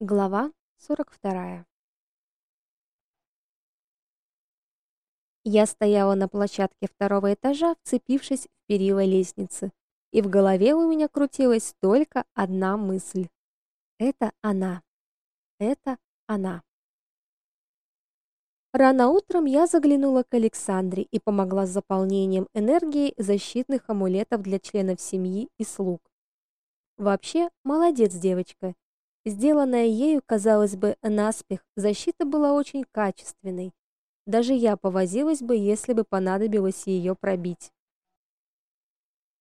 Глава 42. Я стояла на площадке второго этажа, вцепившись в перила лестницы, и в голове у меня крутилась только одна мысль. Это она. Это она. Рано утром я заглянула к Александре и помогла с заполнением энергии защитных амулетов для членов семьи и слуг. Вообще, молодец девочка. Сделанная ею, казалось бы, наспех, защита была очень качественной. Даже я повозилась бы, если бы понадобилось ее пробить.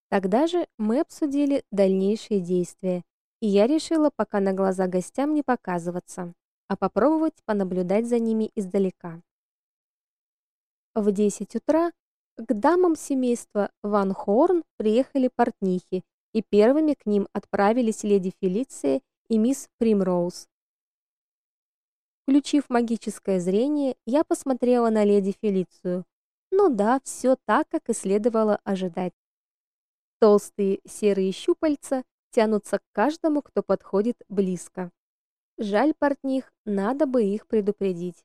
Тогда же мы обсудили дальнейшие действия, и я решила пока на глаза гостям не показываться, а попробовать понаблюдать за ними издалека. В 10 утра к дамам семейства Ван Хорн приехали портнихи, и первыми к ним отправились леди Фелиция и мисс Примроуз. Включив магическое зрение, я посмотрела на леди Фелицию. Ну да, все так, как и следовало ожидать. Толстые серые щупальца тянутся к каждому, кто подходит близко. Жаль портних, надо бы их предупредить.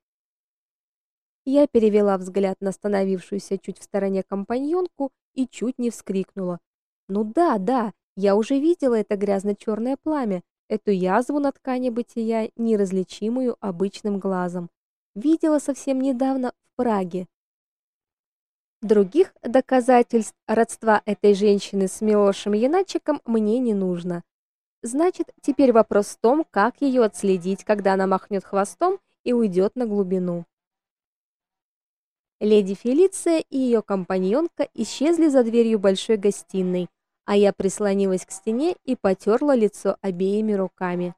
Я перевела взгляд на остановившуюся чуть в стороне компаньонку и чуть не вскрикнула. Ну да, да, я уже видела это грязно черное пламя, эту язву на ткани бытия, неразличимую обычным глазом. Видела совсем недавно в Праге. Других доказательств родства этой женщины с Милошем Яначиком мне не нужно. Значит, теперь вопрос в том, как ее отследить, когда она махнет хвостом и уйдет на глубину. Леди Фелиция и ее компаньонка исчезли за дверью большой гостиной, а я прислонилась к стене и потёрла лицо обеими руками.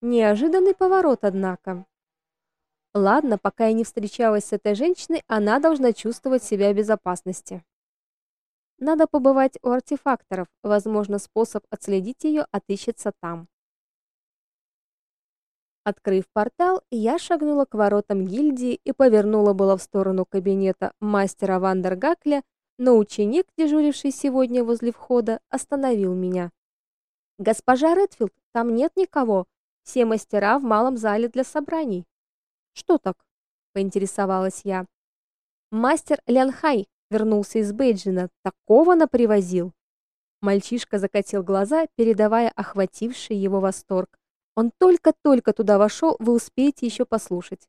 Неожиданный поворот, однако. Ладно, пока я не встречалась с этой женщиной, она должна чувствовать себя в безопасности. Надо побывать у артефакторов, возможно, способ отследить её отыщется там. Открыв портал, я шагнула к воротам гильдии и повернула было в сторону кабинета мастера Вандергакля, но ученик, дежуривший сегодня возле входа, остановил меня. Госпожа Редфилд, там нет никого. Все мастера в малом зале для собраний. Что так? поинтересовалась я. Мастер Лянхай вернулся из Бейджина, такого напривозил. Мальчишка закатил глаза, передавая охвативший его восторг. Он только-только туда вошел, вы успеете еще послушать.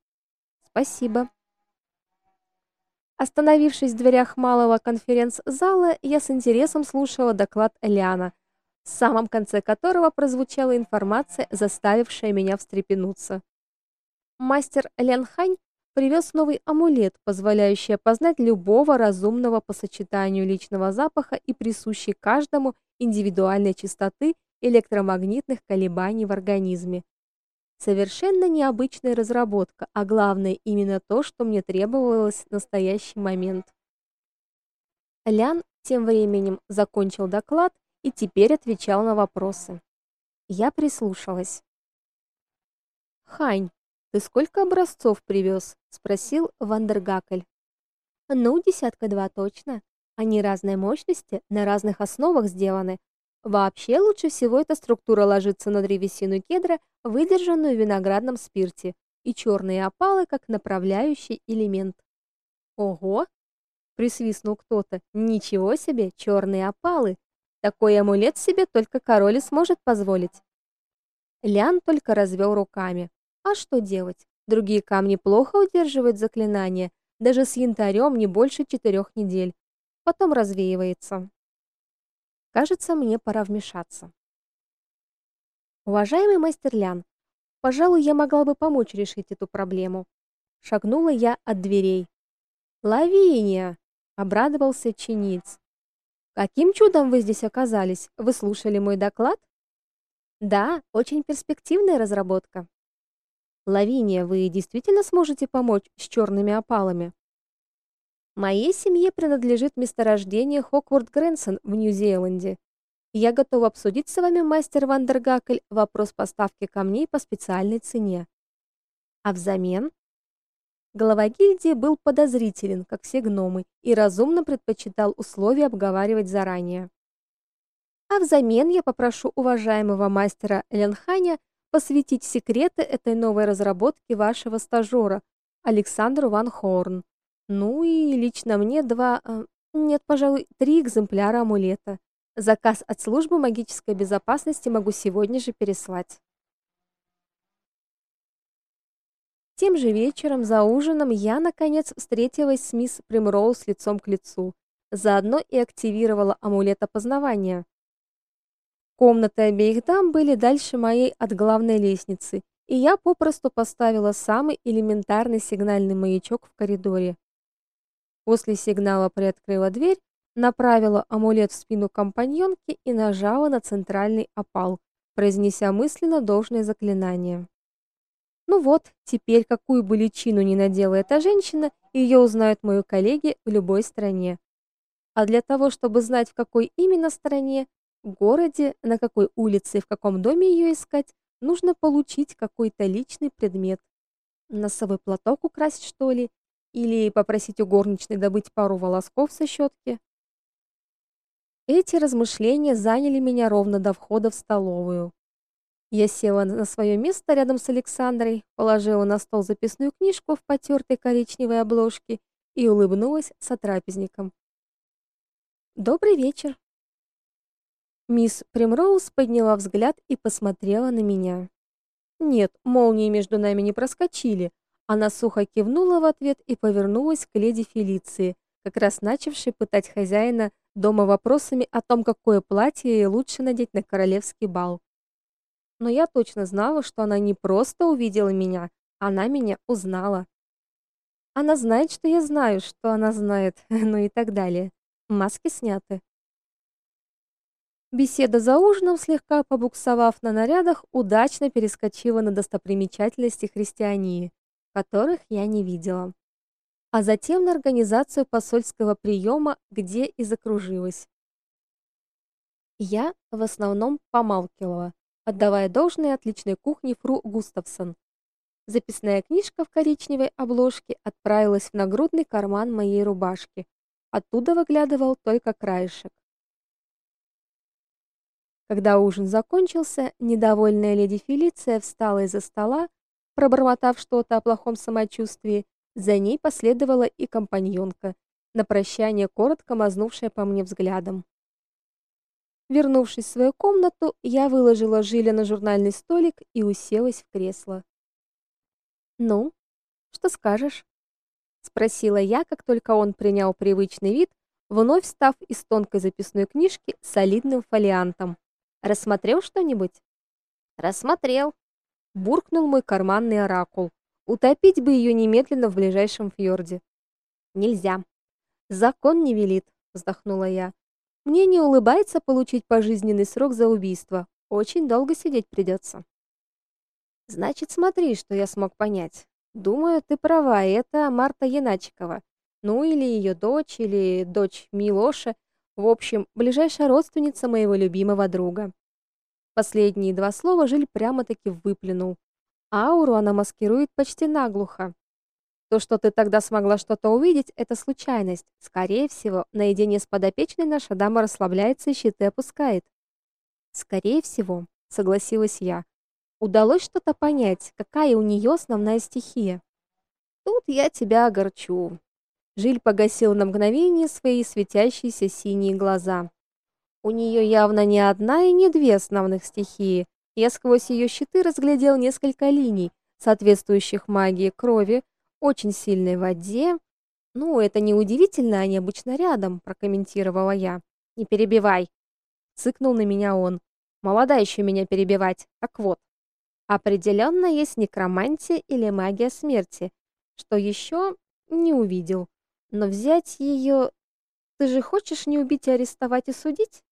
Спасибо. Остановившись в дверях малого конференц-зала, я с интересом слушала доклад Элиана, в самом конце которого прозвучала информация, заставившая меня встрепенуться. Мастер Лян Хань привез новый амулет, позволяющий опознать любого разумного по сочетанию личного запаха и присущей каждому индивидуальной частоты электромагнитных колебаний в организме. Совершенно необычная разработка, а главное именно то, что мне требовалось в настоящий момент. Лян тем временем закончил доклад и теперь отвечал на вопросы. Я прислушалась. Хань, ты сколько образцов привез? спросил Вандергакель. Ну, десятка два точно. Они разной мощности, на разных основах сделаны, Вообще лучше всего эта структура ложится на древесину кедра, выдержанную в виноградном спирте, и черные опалы как направляющий элемент. Ого, присвистнул кто-то. Ничего себе, черные опалы. Такой амулет себе только король и сможет позволить. Лян только развел руками. А что делать? Другие камни плохо удерживают заклинания, даже с янтарем не больше четырех недель. Потом развеивается. Кажется, мне пора вмешаться. Уважаемый мастер Лян, пожалуй, я могла бы помочь решить эту проблему. Шагнула я от дверей. Лавиния, обрадовался чиниц. Каким чудом вы здесь оказались? Вы слушали мой доклад? Да, очень перспективная разработка. Лавиния, вы действительно сможете помочь с черными опалами? Моей семье принадлежит месторождение Хокворд Грэнсон в Нью-Зеланде. Я готова обсудить с вами, мастер Вандергакль, вопрос поставки камней по специальной цене. А взамен Глава гильдии был подозрителен, как все гномы, и разумно предпочитал условия обговаривать заранее. А взамен я попрошу уважаемого мастера Ленханя посвятить секреты этой новой разработки вашего стажера Александру Ван Хорн. Ну и лично мне два, э, нет, пожалуй, три экземпляра амулета. Заказ от службы магической безопасности могу сегодня же переслать. Тем же вечером за ужином я наконец встретилась с мисс Примроуз лицом к лицу. Заодно и активировала амулет опознавания. Комнаты обеих дам были дальше моей от главной лестницы, и я попросту поставила самый элементарный сигнальный маячок в коридоре. После сигнала приоткрыла дверь, направила амулет в спину компаньонки и нажала на центральный опал, произнеся мысленно должное заклинание. Ну вот, теперь какую бы личину ни надела эта женщина, ее узнают мои коллеги в любой стране. А для того, чтобы знать, в какой именно стране, городе, на какой улице и в каком доме ее искать, нужно получить какой-то личный предмет. Носовой платок украсить, что ли, или попросить у горничной добыть пару волосков со щетки. Эти размышления заняли меня ровно до входа в столовую. Я села на свое место рядом с Александрой, положила на стол записную книжку в потертой коричневой обложке и улыбнулась сотрапезникам. Добрый вечер, Мисс Примроуз подняла взгляд и посмотрела на меня. Нет, молнии между нами не проскочили. Она сухо кивнула в ответ и повернулась к леди Фелиции, как раз начавшей пытать хозяина дома вопросами о том, какое платье ей лучше надеть на королевский бал. Но я точно знала, что она не просто увидела меня, она меня узнала. Она знает, что я знаю, что она знает, ну и так далее. Маски сняты. Беседа за ужином, слегка побуксовав на нарядах, удачно перескочила на достопримечательности христиании, которых я не видела. А затем на организацию посольского приема, где и закружилась. Я в основном помалкивала, отдавая должное отличной кухне фру Густавсон. Записная книжка в коричневой обложке отправилась в нагрудный карман моей рубашки. Оттуда выглядывал только краешек. Когда ужин закончился, недовольная леди Фелиция встала из-за стола, пробормотав что-то о плохом самочувствии. За ней последовала и компаньонка, на прощание коротко мазнувшая по мне взглядом. Вернувшись в свою комнату, я выложила Жиля на журнальный столик и уселась в кресло. "Ну, что скажешь?" спросила я, как только он принял привычный вид, вновь став из тонкой записной книжки солидным фолиантом. Рассмотрел что-нибудь? Рассмотрел, буркнул мой карманный оракул. Утопить бы ее немедленно в ближайшем фьорде. Нельзя. Закон не велит, вздохнула я. Мне не улыбается получить пожизненный срок за убийство. Очень долго сидеть придется. Значит, смотри, что я смог понять. Думаю, ты права, это Марта Яначикова. Ну или ее дочь, или дочь Милоша, в общем, ближайшая родственница моего любимого друга. Последние два слова Жиль прямо-таки выплюнул. Ауру она маскирует почти наглухо. То, что ты тогда смогла что-то увидеть, это случайность. Скорее всего, наедине с подопечной наша дама расслабляется и щиты опускает. Скорее всего, согласилась я. Удалось что-то понять, какая у нее основная стихия. Тут я тебя огорчу. Жиль погасил на мгновение свои светящиеся синие глаза. У нее явно не одна и не две основных стихии. Я сквозь ее щиты разглядел несколько линий, соответствующих магии крови, очень сильной воде. Ну, это не удивительно, они обычно рядом, прокомментировала я. Не перебивай, цыкнул на меня он. Молода еще меня перебивать. Так вот, определенно есть некромантия или магия смерти. Что еще не увидел. Но взять ее... Ты же хочешь не убить, а арестовать и судить?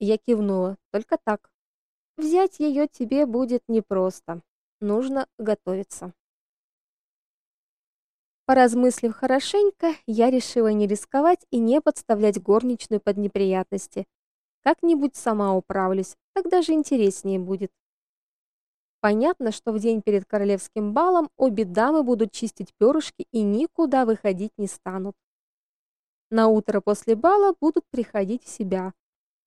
Я кивнула. Только так. Взять ее тебе будет непросто. Нужно готовиться. Поразмыслив хорошенько, я решила не рисковать и не подставлять горничную под неприятности. Как-нибудь сама управлюсь, так даже интереснее будет. Понятно, что в день перед королевским балом обе дамы будут чистить перышки и никуда выходить не станут. На утро после бала будут приходить в себя,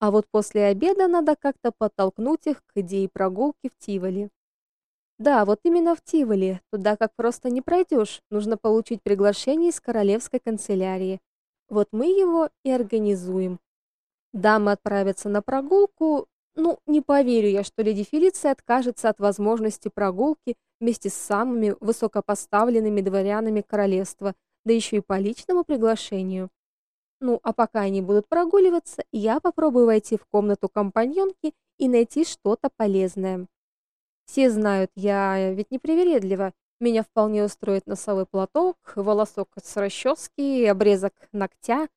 А вот после обеда надо как-то подтолкнуть их к идее прогулки в Тиволи. Да, вот именно в Тиволи. Туда как просто не пройдешь. Нужно получить приглашение из королевской канцелярии. Вот мы его и организуем. Дамы отправятся на прогулку. Ну, не поверю я, что леди Фелиция откажется от возможности прогулки вместе с самыми высокопоставленными дворянами королевства, да еще и по личному приглашению. Ну, а пока они будут прогуливаться, я попробую войти в комнату компаньонки и найти что-то полезное. Все знают, я ведь не привередлива. Меня вполне устроит носовой платок, волосок с расчески, обрезок ногтя.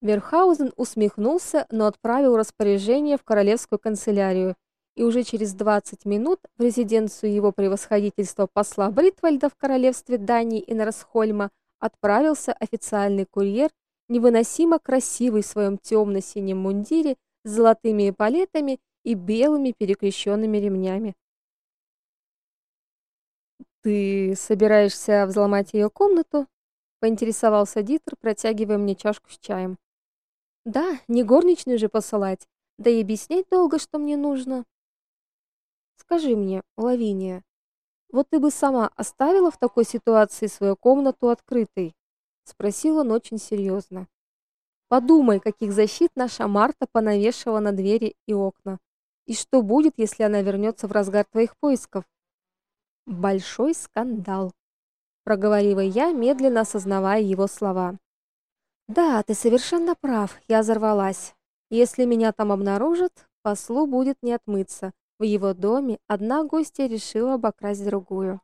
Верхаузен усмехнулся, но отправил распоряжение в королевскую канцелярию, и уже через 20 минут в резиденцию его превосходительства посла Бритвальда в королевстве Дании и Нарсхольма отправился официальный курьер, невыносимо красивый в своем темно синем мундире с золотыми эполетами и белыми перекрещенными ремнями. Ты собираешься взломать ее комнату? поинтересовался Дитер, протягивая мне чашку с чаем. Да, не горничную же посылать, да и объяснять долго, что мне нужно. Скажи мне, Лавиния, вот ты бы сама оставила в такой ситуации свою комнату открытой? спросил он очень серьезно. Подумай, каких защит наша Марта понавешивала на двери и окна. И что будет, если она вернется в разгар твоих поисков? Большой скандал, проговорила я, медленно осознавая его слова. Да, ты совершенно прав, я взорвалась. Если меня там обнаружат, послу будет не отмыться. В его доме одна гостья решила обокрасть другую.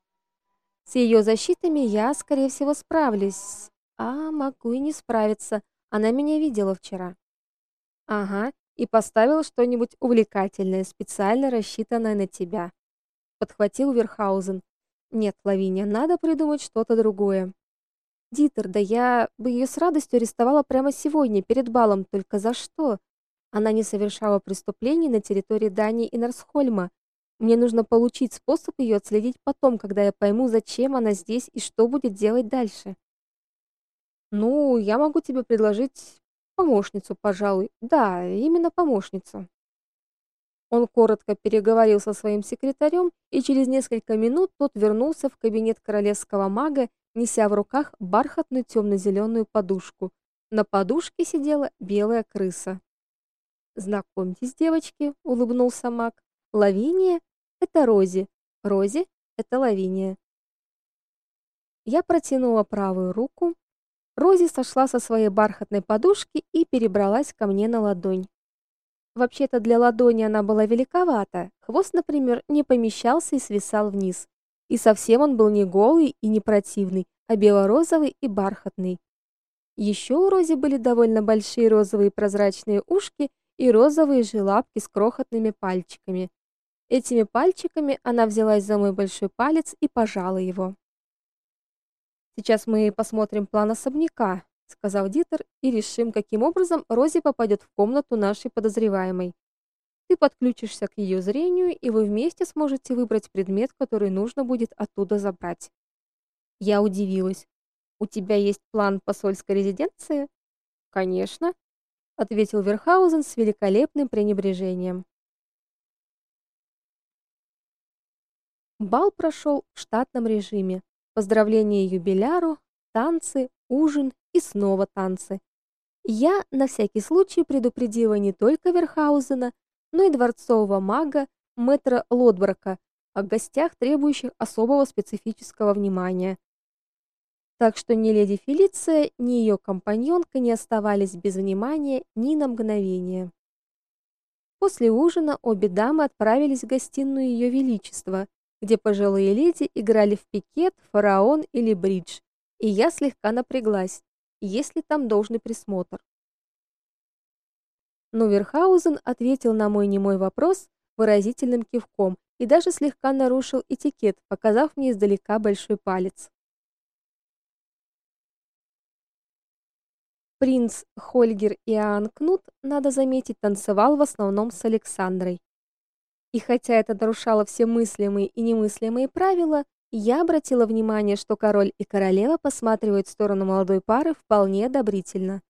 С ее защитами я, скорее всего, справлюсь, а могу и не справиться. Она меня видела вчера. Ага, и поставил что-нибудь увлекательное, специально рассчитанное на тебя. Подхватил Верхаузен. Нет, Лавиния, надо придумать что-то другое. Дитер, да я бы ее с радостью арестовала прямо сегодня перед балом, только за что? Она не совершала преступлений на территории Дании и Нарсхольма. Мне нужно получить способ ее отследить потом, когда я пойму, зачем она здесь и что будет делать дальше. Ну, я могу тебе предложить Помощницу, пожалуй. Да, именно помощницу. Он коротко переговорил со своим секретарем, и через несколько минут тот вернулся в кабинет королевского мага, неся в руках бархатную темно зеленую подушку. На подушке сидела белая крыса. "Знакомьтесь, девочки", улыбнулся маг. "Лавиния это Рози, Рози это Лавиния". Я протянула правую руку, Рози сошла со своей бархатной подушки и перебралась ко мне на ладонь. Вообще-то для ладони она была великовата. Хвост, например, не помещался и свисал вниз. И совсем он был не голый и не противный, а бело-розовый и бархатный. Еще у Рози были довольно большие розовые прозрачные ушки и розовые же лапки с крохотными пальчиками. Этими пальчиками она взялась за мой большой палец и пожала его. Сейчас мы посмотрим план особняка, сказал Дитер, и решим, каким образом Рози попадет в комнату нашей подозреваемой. Ты подключишься к ее зрению, и вы вместе сможете выбрать предмет, который нужно будет оттуда забрать. Я удивилась. У тебя есть план посольской резиденции? Конечно, ответил Верхаузен с великолепным пренебрежением. Бал прошел в штатном режиме. Поздравление юбиляру, танцы, ужин и снова танцы. Я на всякий случай предупредила не только Верхаузена, но и дворцового мага мэтра Лотбрака о гостях, требующих особого специфического внимания. Так что ни леди Фелиция, ни ее компаньонка не оставались без внимания ни на мгновение. После ужина обе дамы отправились в гостиную ее величества, где пожилые леди играли в пикет, фараон или бридж, и я слегка напряглась, есть ли там должный присмотр. Но Верхаузен ответил на мой немой вопрос выразительным кивком и даже слегка нарушил этикет, показав мне издалека большой палец. Принц Хольгер Иоанн Кнут, надо заметить, танцевал в основном с Александрой. И хотя это нарушало все мыслимые и немыслимые правила, я обратила внимание, что король и королева посматривают в сторону молодой пары вполне одобрительно.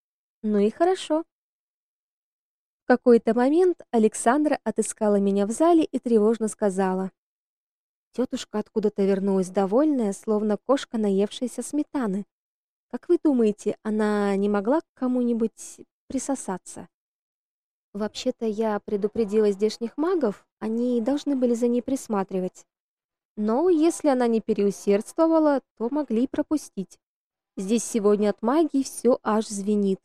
Ну и хорошо. какой-то момент Александра отыскала меня в зале и тревожно сказала: Тетушка откуда-то вернулась довольная, словно кошка, наевшаяся сметаны. Как вы думаете, она не могла к кому-нибудь присосаться? Вообще-то я предупредила здешних магов, они должны были за ней присматривать. Но если она не переусердствовала, то могли пропустить. Здесь сегодня от магии все аж звенит.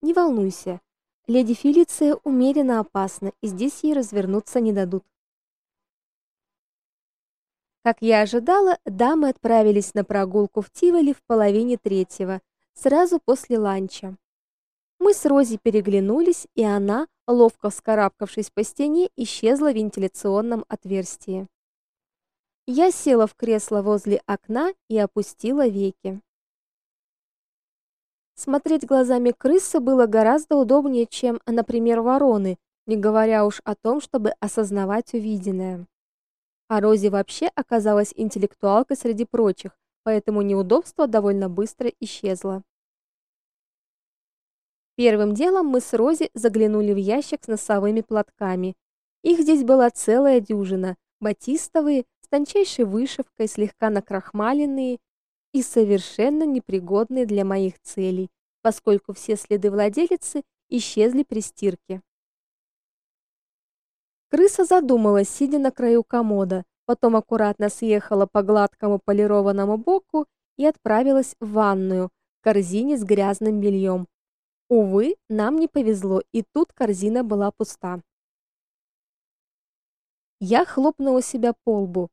Не волнуйся. Леди Фелиция умеренно опасна, и здесь ей развернуться не дадут. Как я ожидала, дамы отправились на прогулку в Тиволи в половине третьего, сразу после ланча. Мы с Рози переглянулись, и она, ловко вскарабкавшись по стене, исчезла в вентиляционном отверстии. Я села в кресло возле окна и опустила веки. Смотреть глазами крысы было гораздо удобнее, чем, например, вороны, не говоря уж о том, чтобы осознавать увиденное. А Рози вообще оказалась интеллектуалкой среди прочих, поэтому неудобство довольно быстро исчезло. Первым делом мы с Рози заглянули в ящик с носовыми платками. Их здесь была целая дюжина: батистовые, с тончайшей вышивкой, слегка накрахмаленные и совершенно непригодные для моих целей, поскольку все следы владелицы исчезли при стирке. Крыса задумалась, сидя на краю комода, потом аккуратно съехала по гладкому полированному боку и отправилась в ванную, к корзине с грязным бельем. Увы, нам не повезло, и тут корзина была пуста. Я хлопнула себя по лбу.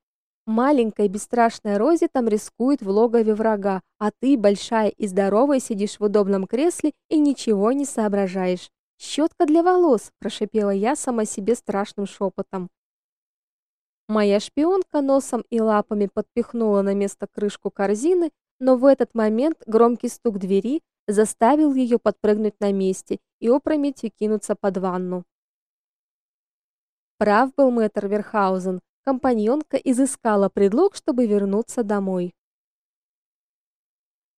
Маленькая бесстрашная Рози там рискует в логове врага, а ты, большая и здоровая, сидишь в удобном кресле и ничего не соображаешь. «Щетка для волос, прошипела я сама себе страшным шепотом. Моя шпионка носом и лапами подпихнула на место крышку корзины, но в этот момент громкий стук двери заставил ее подпрыгнуть на месте и опрометью кинуться под ванну. Прав был мэтр Верхаузен, компаньонка изыскала предлог, чтобы вернуться домой.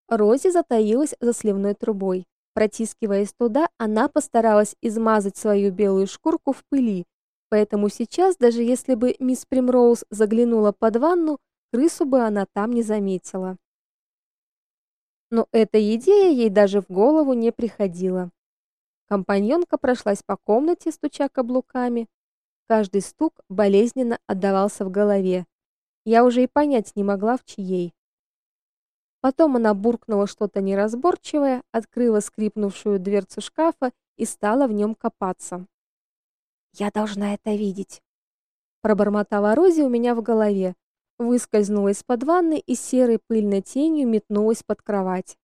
Рози затаилась за сливной трубой. Протискиваясь туда, она постаралась измазать свою белую шкурку в пыли, поэтому сейчас, даже если бы мисс Примроуз заглянула под ванну, крысу бы она там не заметила но эта идея ей даже в голову не приходила. Компаньонка прошлась по комнате, стуча каблуками. Каждый стук болезненно отдавался в голове. Я уже и понять не могла, в чьей. Потом она буркнула что-то неразборчивое, открыла скрипнувшую дверцу шкафа и стала в нем копаться. Я должна это видеть, пробормотала Рози у меня в голове, выскользнула из-под ванны и серой пыльной тенью метнулась под кровать.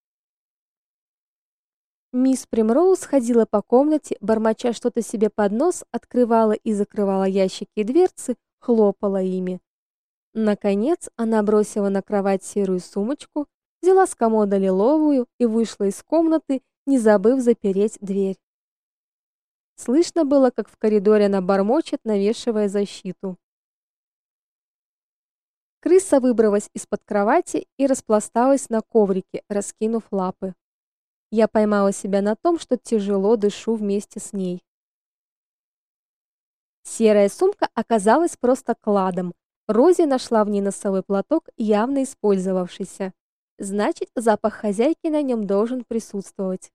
Мисс Примроуз ходила по комнате, бормоча что-то себе под нос, открывала и закрывала ящики и дверцы, хлопала ими. Наконец, она бросила на кровать серую сумочку, взяла с комода лиловую и вышла из комнаты, не забыв запереть дверь. Слышно было, как в коридоре она бормочет, навешивая защиту. Крыса выбралась из-под кровати и распласталась на коврике, раскинув лапы. Я поймала себя на том, что тяжело дышу вместе с ней. Серая сумка оказалась просто кладом. Рози нашла в ней носовой платок, явно использовавшийся. Значит, запах хозяйки на нем должен присутствовать.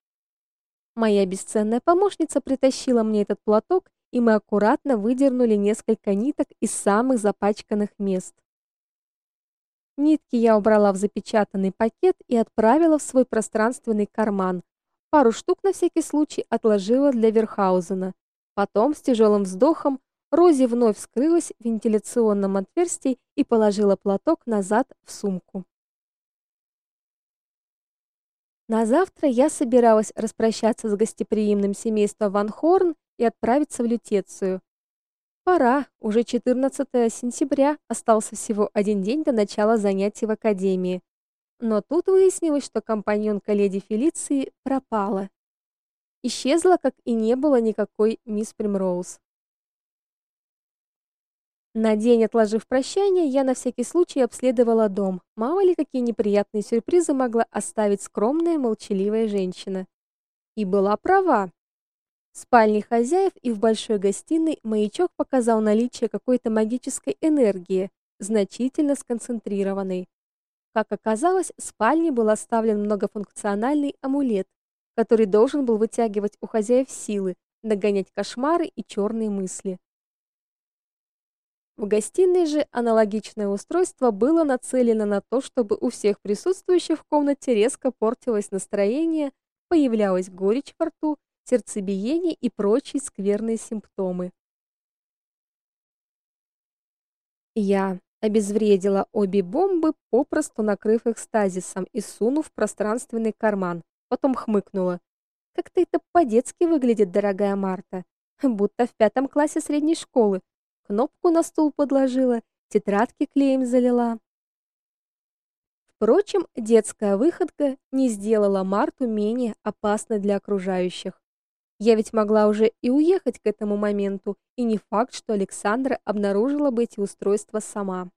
Моя бесценная помощница притащила мне этот платок, и мы аккуратно выдернули несколько ниток из самых запачканных мест. Нитки я убрала в запечатанный пакет и отправила в свой пространственный карман. Пару штук на всякий случай отложила для Верхаузена. Потом с тяжелым вздохом Рози вновь вскрылась в вентиляционном отверстии и положила платок назад в сумку. На завтра я собиралась распрощаться с гостеприимным семейством Ван Хорн и отправиться в Лютецию. Пора, уже 14 сентября, остался всего один день до начала занятий в академии. Но тут выяснилось, что компаньонка леди Фелиции пропала. Исчезла, как и не было никакой мисс Примроуз. На день отложив прощание, я на всякий случай обследовала дом. Мало ли какие неприятные сюрпризы могла оставить скромная, молчаливая женщина. И была права. В спальне хозяев и в большой гостиной маячок показал наличие какой-то магической энергии, значительно сконцентрированной. Как оказалось, в спальне был оставлен многофункциональный амулет, который должен был вытягивать у хозяев силы, нагонять кошмары и черные мысли. В гостиной же аналогичное устройство было нацелено на то, чтобы у всех присутствующих в комнате резко портилось настроение, появлялась горечь во рту, сердцебиение и прочие скверные симптомы. Я обезвредила обе бомбы, попросту накрыв их стазисом и сунув в пространственный карман. Потом хмыкнула. Как-то это по-детски выглядит, дорогая Марта, будто в пятом классе средней школы. Кнопку на стул подложила, тетрадки клеем залила. Впрочем, детская выходка не сделала Марту менее опасной для окружающих. Я ведь могла уже и уехать к этому моменту, и не факт, что Александра обнаружила бы эти устройства сама.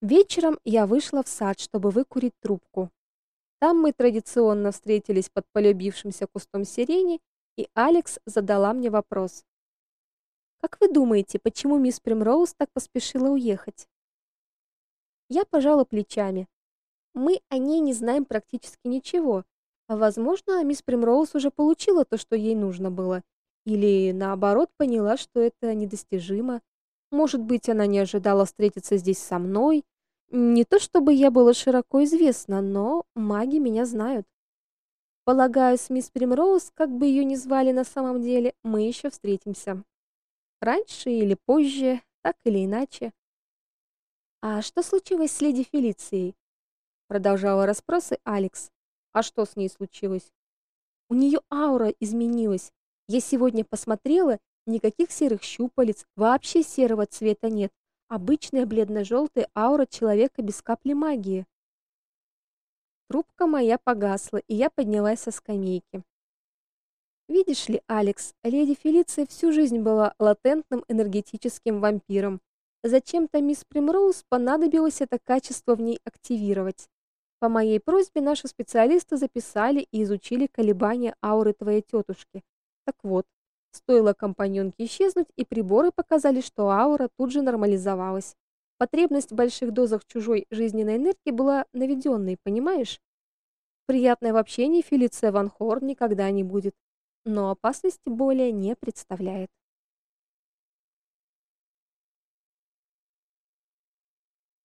Вечером я вышла в сад, чтобы выкурить трубку. Там мы традиционно встретились под полюбившимся кустом сирени, и Алекс задала мне вопрос. Как вы думаете, почему мисс Примроуз так поспешила уехать? Я пожала плечами. Мы о ней не знаем практически ничего, а возможно, мисс Примроуз уже получила то, что ей нужно было, или наоборот, поняла, что это недостижимо. Может быть, она не ожидала встретиться здесь со мной. Не то чтобы я была широко известна, но маги меня знают. Полагаю, с мисс Примроуз, как бы ее ни звали на самом деле, мы еще встретимся. Раньше или позже, так или иначе. А что случилось с леди Фелицией? продолжала расспросы Алекс. А что с ней случилось? У нее аура изменилась. Я сегодня посмотрела, никаких серых щупалец, вообще серого цвета нет. Обычная бледно-желтая аура человека без капли магии. Трубка моя погасла, и я поднялась со скамейки. Видишь ли, Алекс, леди Фелиция всю жизнь была латентным энергетическим вампиром. Зачем-то мисс Примроуз понадобилось это качество в ней активировать. По моей просьбе наши специалисты записали и изучили колебания ауры твоей тетушки. Так вот, стоило компаньонке исчезнуть, и приборы показали, что аура тут же нормализовалась. Потребность в больших дозах чужой жизненной энергии была наведенной, понимаешь? Приятной в общении Фелиция Ван Хорн никогда не будет, но опасности более не представляет.